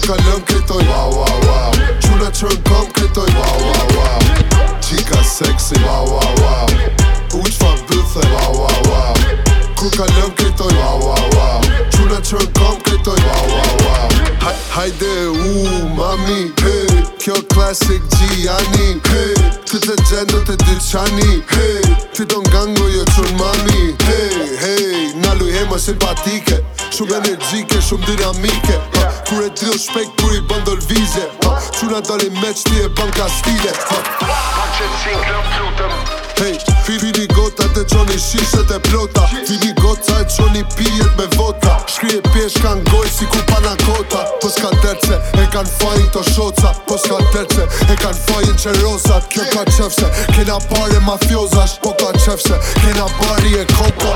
ku ka lëm këtoj Wow, wow, wow Quna që në kom këtoj Wow, wow, wow Qika sexy Wow, wow, wow U që fa bëthe Wow, wow, wow Ku ka lëm këtoj Wow, wow, wow Quna që në kom këtoj Wow, wow, wow ha Hajde, uu, mami Hey, kjo klasik Gjani Hey, të të gjendo të dyqani Hey, ty do ngango jo qënë mami Hey, Hey, na luj hej simpatike Shumë yeah. energjike, shumë dinamike yeah. Kur e trill shpek, kur i bëndol vizje Quna dal i meq, ti e bën ka stile Ma që të zinë këm të lutëm gota të qoni shishet e plota Fini gota e qoni pijet me vota Shkri e pjesh ka si ku pana kota Po s'ka tërce, e kan fajin të shoca Po s'ka tërce, e kan fajin që rosat Kjo ka qefse kena pare mafiozash Po ka qefse kena pare e kopa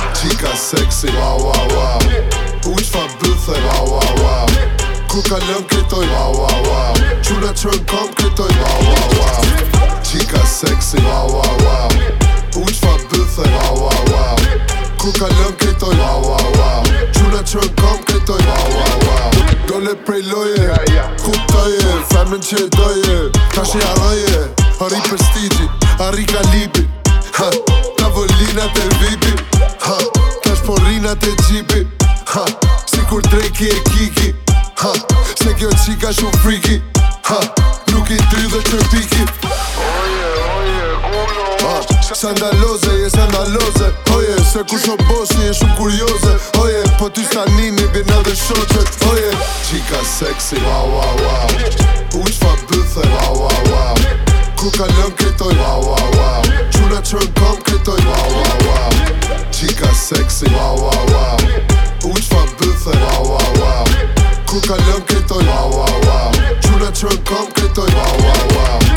sexy Wow, wow, wow yeah. Ku ishfa bëthe Wow, wow, wow yeah. Ku ka lëm kretoj Wow, wow, wow yeah. Qura qërën kom kretoj Wow, wow, wow yeah. sexy Wow, wow, wow yeah. Ku ishfa bëthe Wow, wow, wow yeah. Ku ka lëm kretoj Wow, wow, wow yeah. Qura qërën kom kretoj Wow, wow, wow Dole prej loje yeah, yeah. Ku taje Femën që doje Ka shi araje Arri për stigi Arri ka Ha Ta volina vipi të gjipi Ha, si kur drejki e kiki Ha, se kjo qika shu friki Ha, nuk i dry dhe të piki Sa ndaloze, je sandaloze Oje, se ku shumë bosi, je shumë kurioze Oje, po ty sa nini, bjë në dhe shoqet Oje, qika seksi Wow, wow, wow U qfa fa bëthe Wow, wow, wow Ku ka lëm këtoj Wow, wow, wow Qura qërë ka Cook a que estoy, wow, wow, wow. Chula trunk up que estoy, wow, wow, wow.